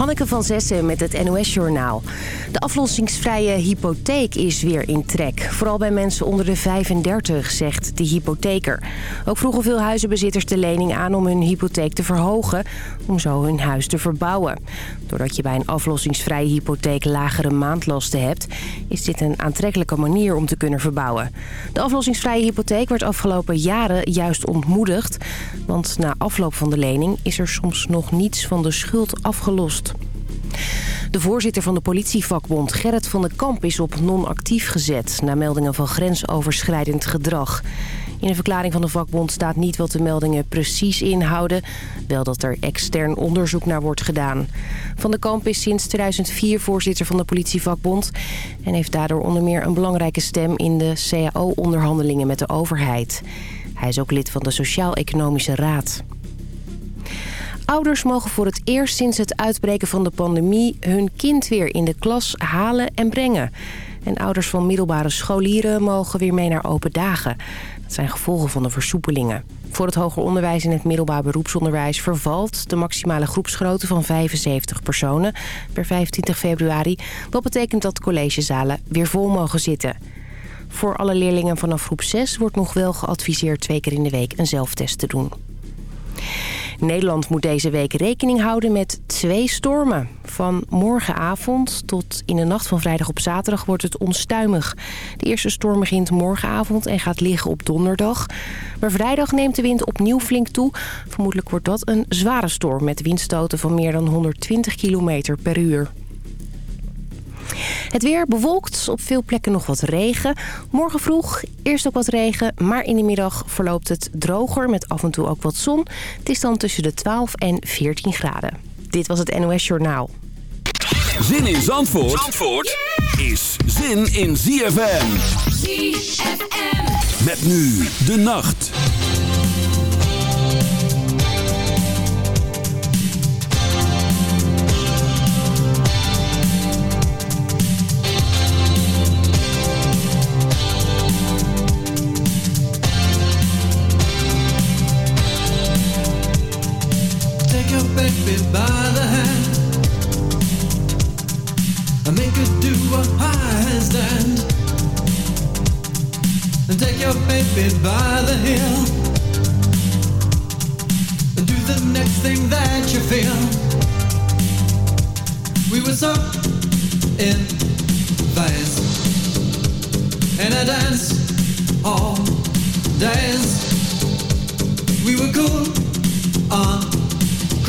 Hanneke van Zessen met het NOS-journaal. De aflossingsvrije hypotheek is weer in trek. Vooral bij mensen onder de 35, zegt de hypotheker. Ook vroegen veel huizenbezitters de lening aan om hun hypotheek te verhogen... om zo hun huis te verbouwen. Doordat je bij een aflossingsvrije hypotheek lagere maandlasten hebt... is dit een aantrekkelijke manier om te kunnen verbouwen. De aflossingsvrije hypotheek werd afgelopen jaren juist ontmoedigd... want na afloop van de lening is er soms nog niets van de schuld afgelost. De voorzitter van de politievakbond Gerrit van den Kamp is op non-actief gezet... na meldingen van grensoverschrijdend gedrag. In een verklaring van de vakbond staat niet wat de meldingen precies inhouden. Wel dat er extern onderzoek naar wordt gedaan. Van den Kamp is sinds 2004 voorzitter van de politievakbond... en heeft daardoor onder meer een belangrijke stem in de CAO-onderhandelingen met de overheid. Hij is ook lid van de Sociaal-Economische Raad. Ouders mogen voor het eerst sinds het uitbreken van de pandemie... hun kind weer in de klas halen en brengen. En ouders van middelbare scholieren mogen weer mee naar open dagen. Dat zijn gevolgen van de versoepelingen. Voor het hoger onderwijs en het middelbaar beroepsonderwijs vervalt de maximale groepsgrootte van 75 personen per 25 februari. Wat betekent dat collegezalen weer vol mogen zitten. Voor alle leerlingen vanaf groep 6 wordt nog wel geadviseerd twee keer in de week een zelftest te doen. Nederland moet deze week rekening houden met twee stormen. Van morgenavond tot in de nacht van vrijdag op zaterdag wordt het onstuimig. De eerste storm begint morgenavond en gaat liggen op donderdag. Maar vrijdag neemt de wind opnieuw flink toe. Vermoedelijk wordt dat een zware storm met windstoten van meer dan 120 km per uur. Het weer bewolkt, op veel plekken nog wat regen. Morgen vroeg eerst ook wat regen, maar in de middag verloopt het droger met af en toe ook wat zon. Het is dan tussen de 12 en 14 graden. Dit was het NOS Journaal. Zin in Zandvoort, Zandvoort is zin in ZFM. ZFM. Met nu de nacht. All days. We were cool on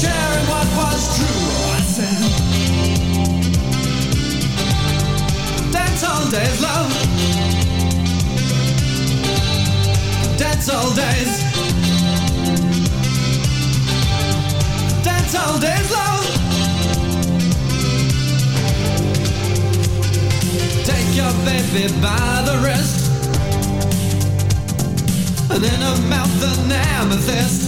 sharing what was true. I all days, love. All days. All days, love. Take your baby by the wrist. And in her mouth an amethyst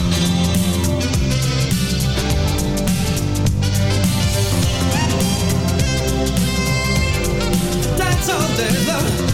Days love.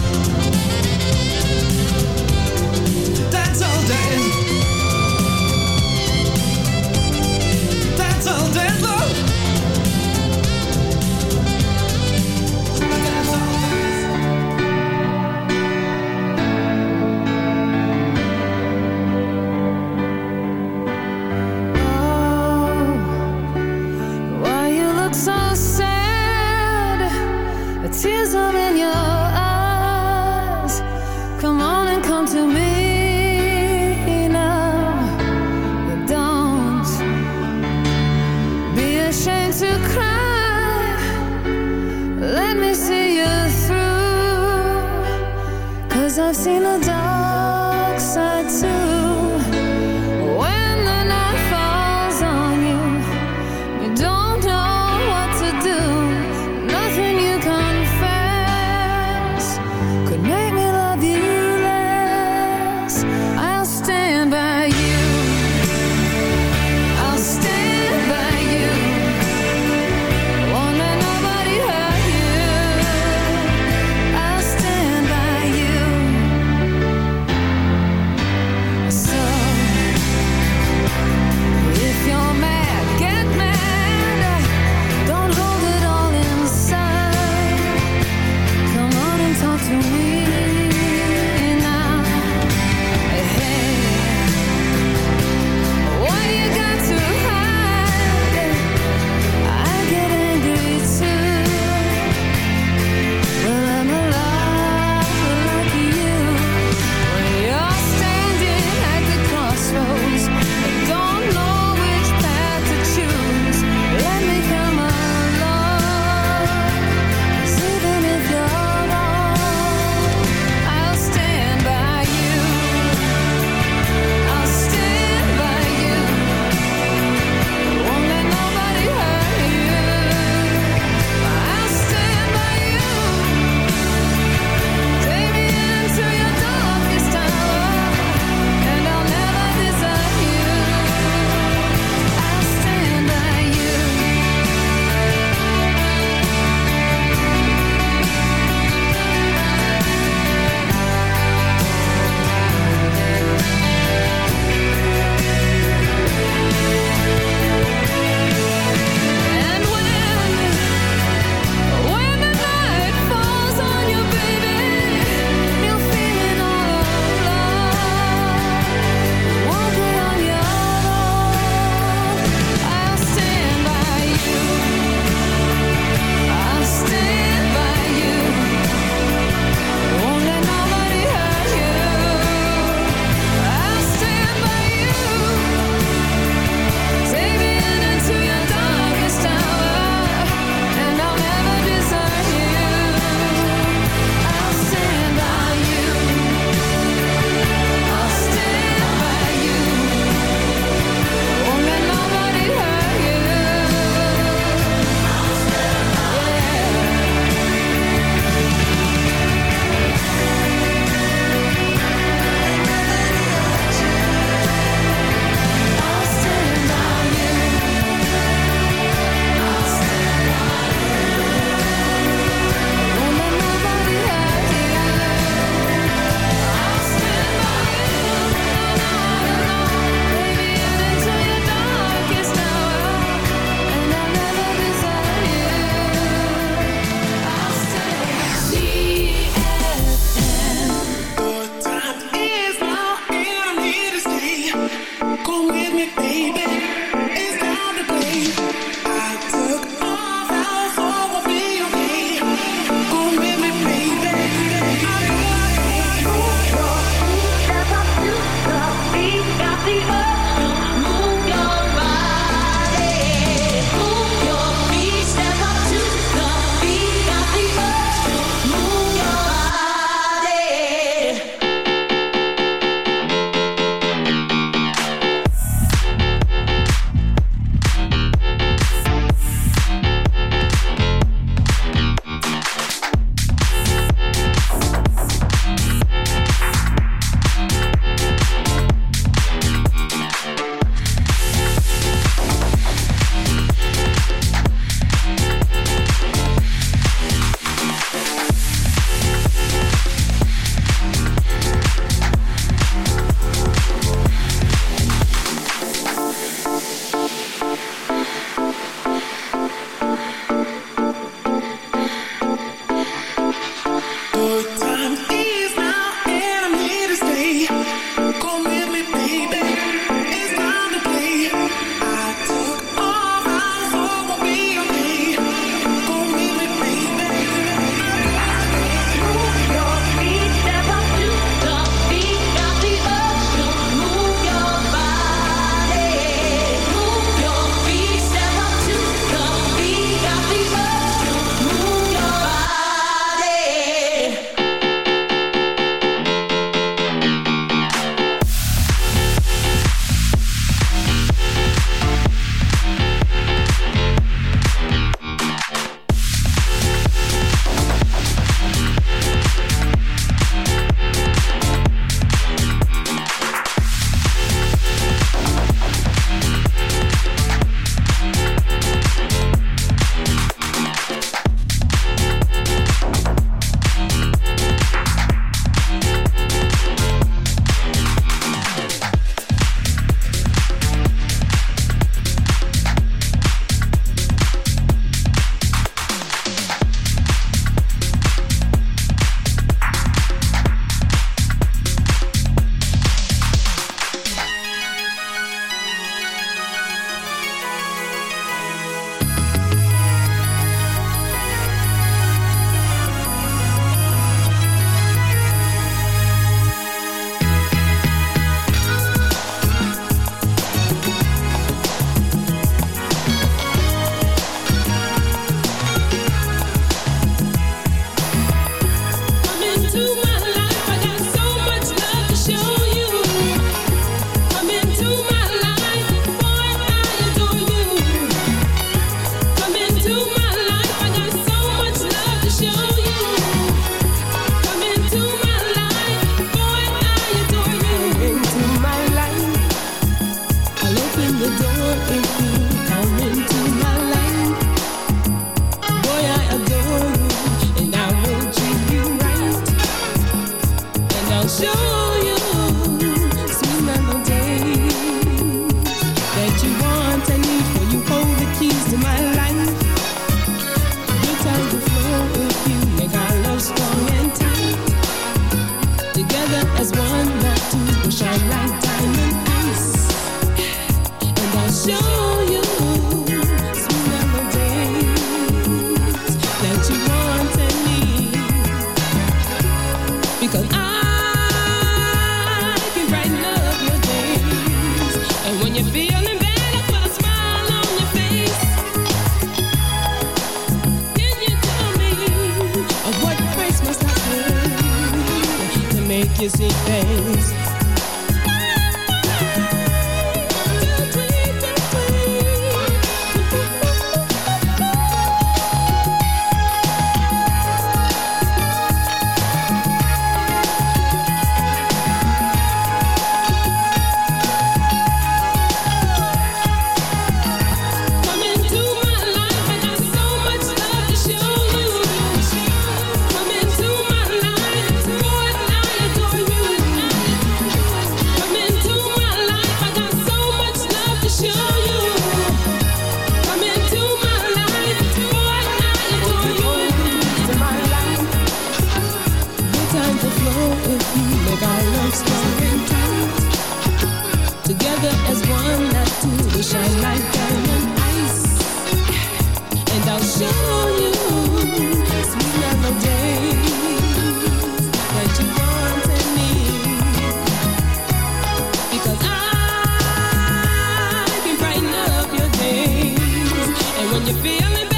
Feeling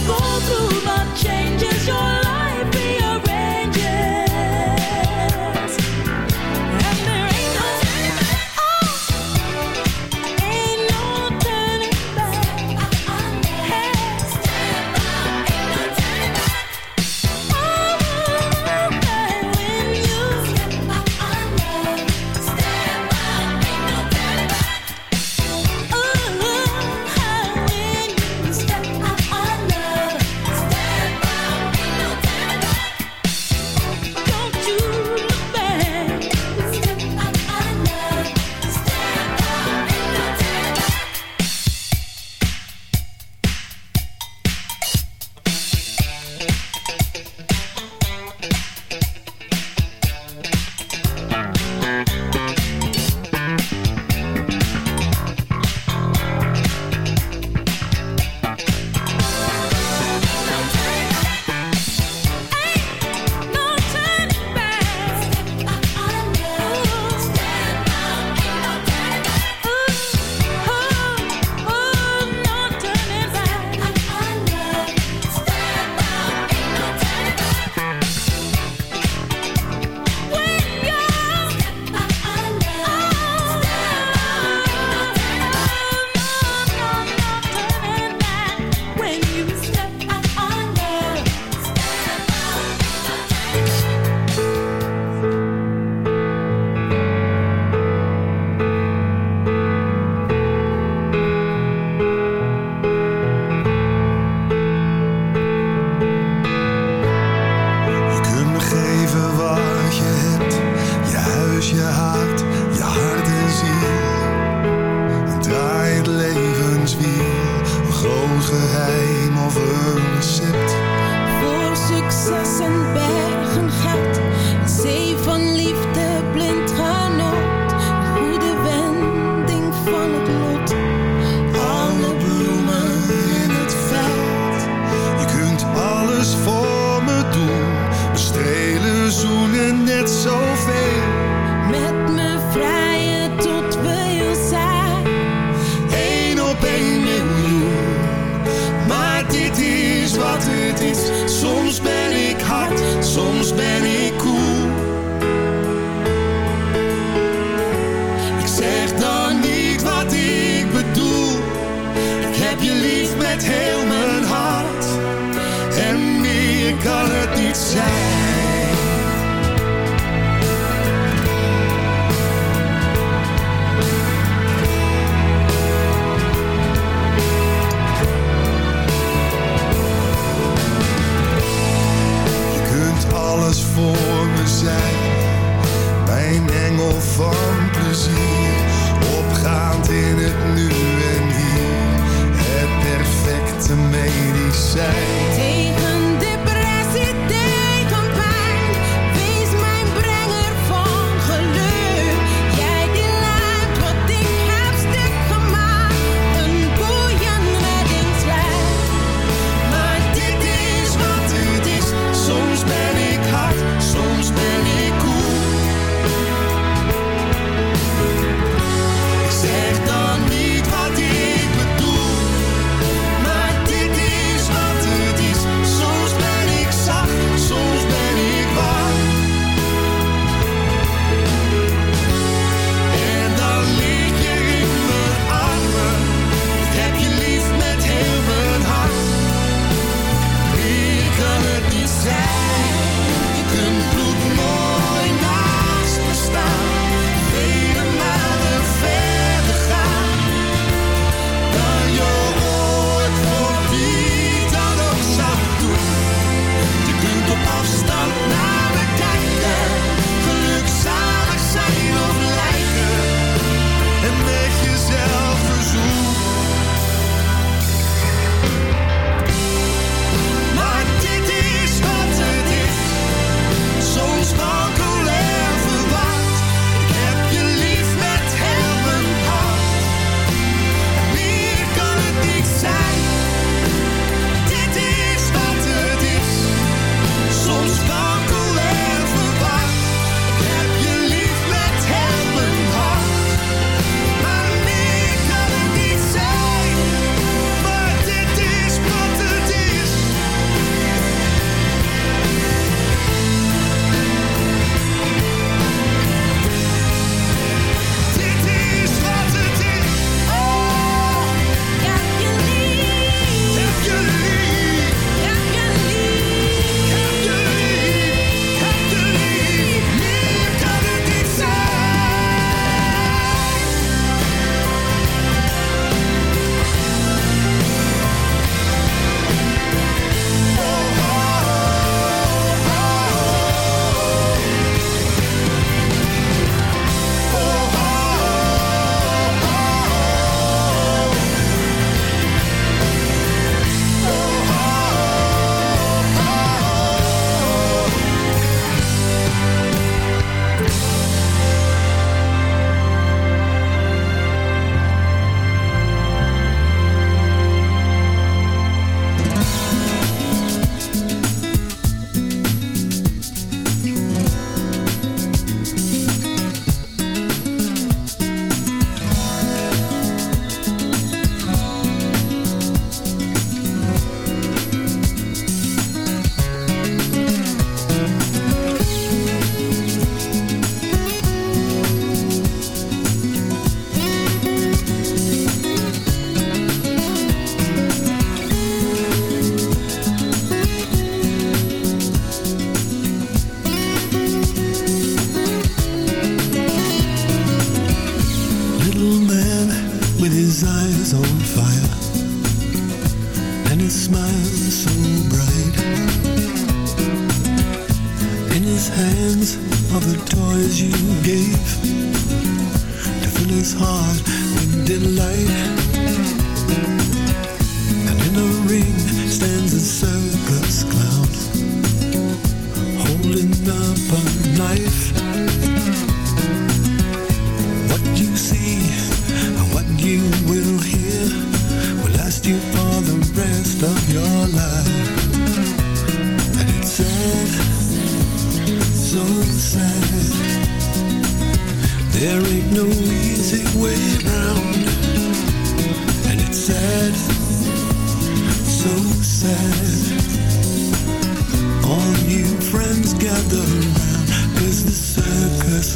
te.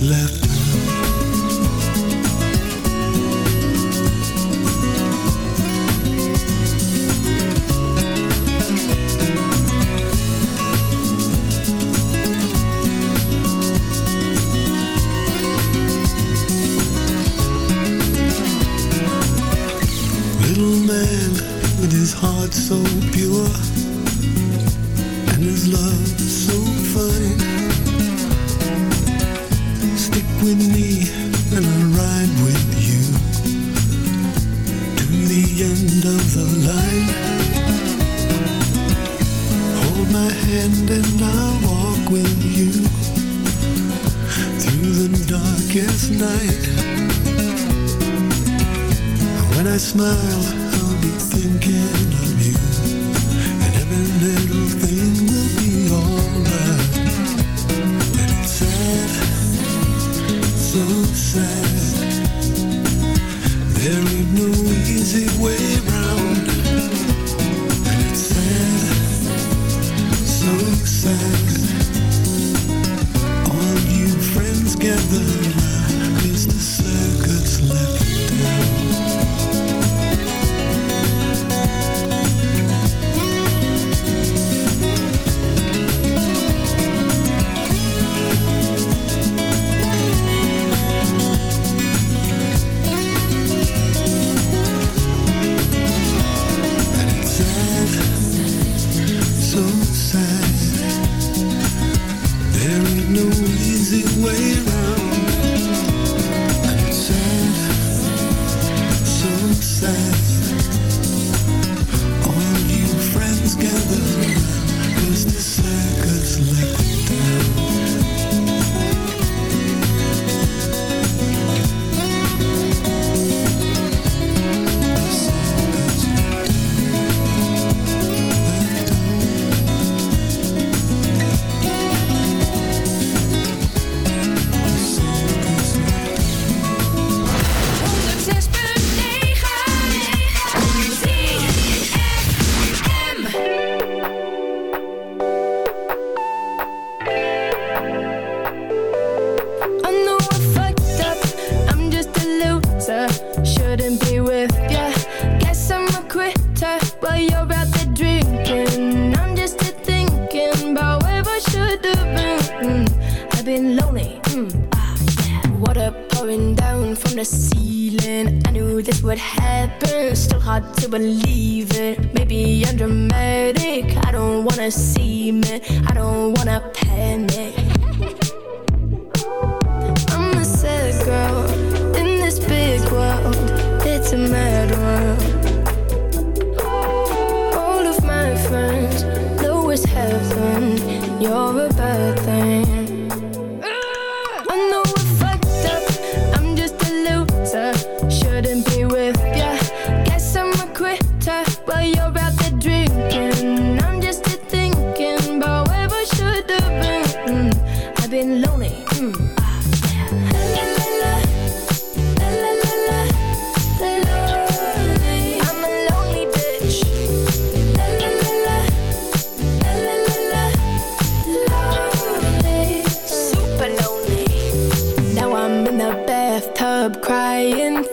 left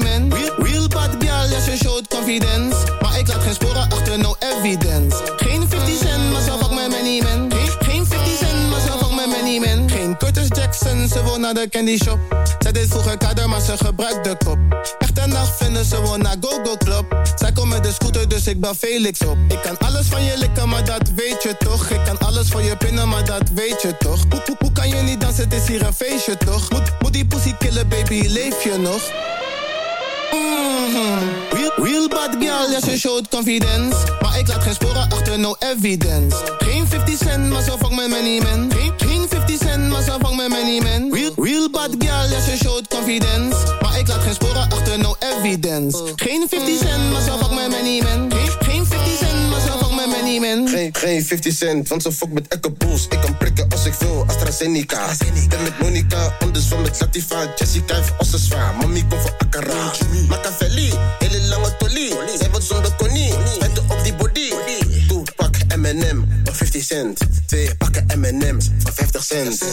Real, bad girl, ja, ze showed confidence. Maar ik laat geen sporen achter, no evidence. Geen 50 cent, maar zo fuck mijn money man. Geen, geen 50 cent, maar zo fuck mijn money. Geen Curtis Jackson, ze wil naar de candy shop. Zij deed vroeger kader, maar ze gebruikt de kop. Echte nacht vinden ze wil naar Go-Go Club. Zij komt met de scooter, dus ik bel Felix op. Ik kan alles van je likken, maar dat weet je toch. Ik kan alles van je pinnen, maar dat weet je toch. Hoe, hoe, hoe kan je niet dansen, het is hier een feestje toch. Moet, moet die pussy killen, baby, leef je nog? Real, real bad girl, ja, ze confidence. Maar ik laat geen sporen achter, no evidence. Geen 50 cent, maar zo fuck mijn money man. Geen, geen 50 cent, maar zo fuck mijn money man. Real, real bad girl, ja, ze showt confidence. Maar ik laat geen sporen achter, no evidence. Geen 50 cent, maar zo fuck mijn money man. Geen, Geen, geen 50 cent, want ze fuck met Bulls. Ik kan prikken als ik wil, AstraZeneca. Ben met Monica, anders van met Latifa. Jessica heeft ossen zwaar, mami komt voor Akara. Machiavelli, hele lange tolie. Zij wordt zonder konie, op M&M voor 50 cent. Twee pakken M&M's voor 50 cent.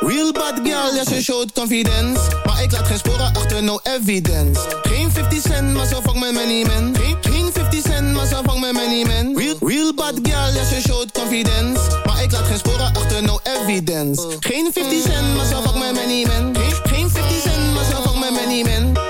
Real, bad girl, ja, ze showt confidence. Maar ik laat geen sporen achter, no evidence. Geen 50 cent, maar zo fuck mijn money man. Geen, geen 50 cent, maar zo fuck mijn money man. Real, bad girl, ja, ze showt confidence. Maar ik laat geen sporen achter, no evidence. Geen 50 cent, maar zo fuck mijn money man. Geen, geen 50 cent, maar zo fuck mijn money man.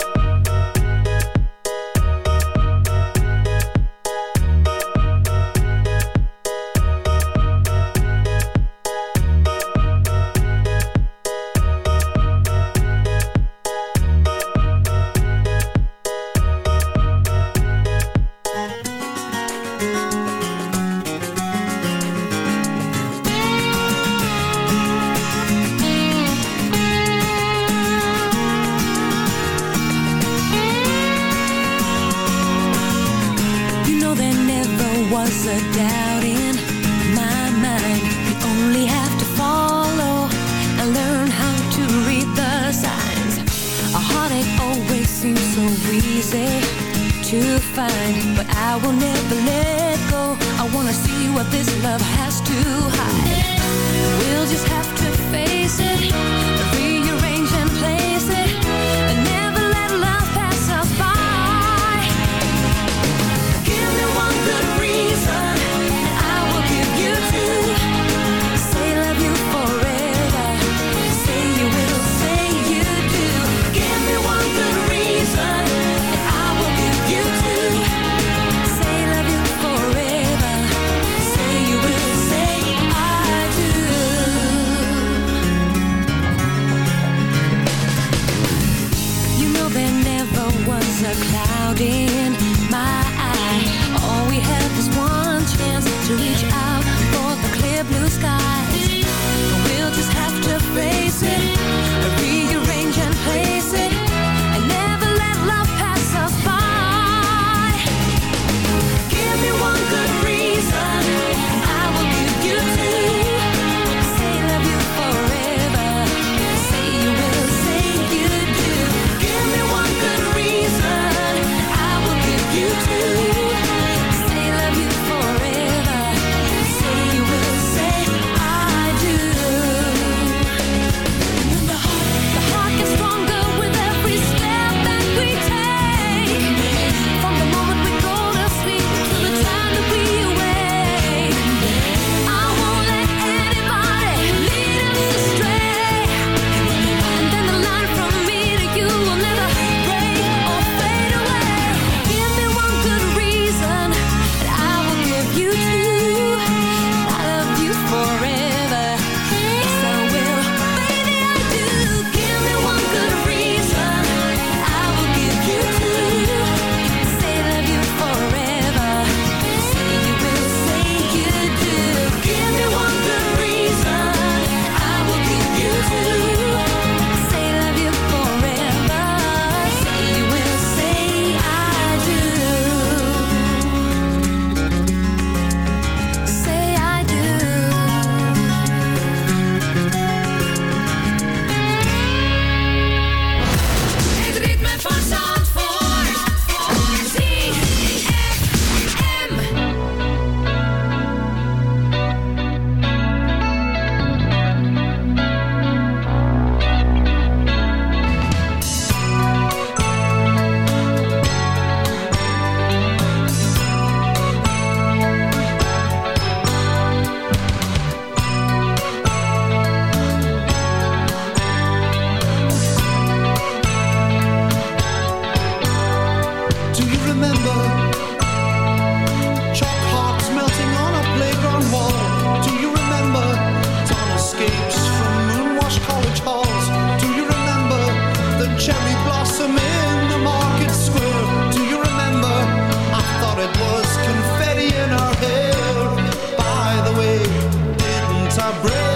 break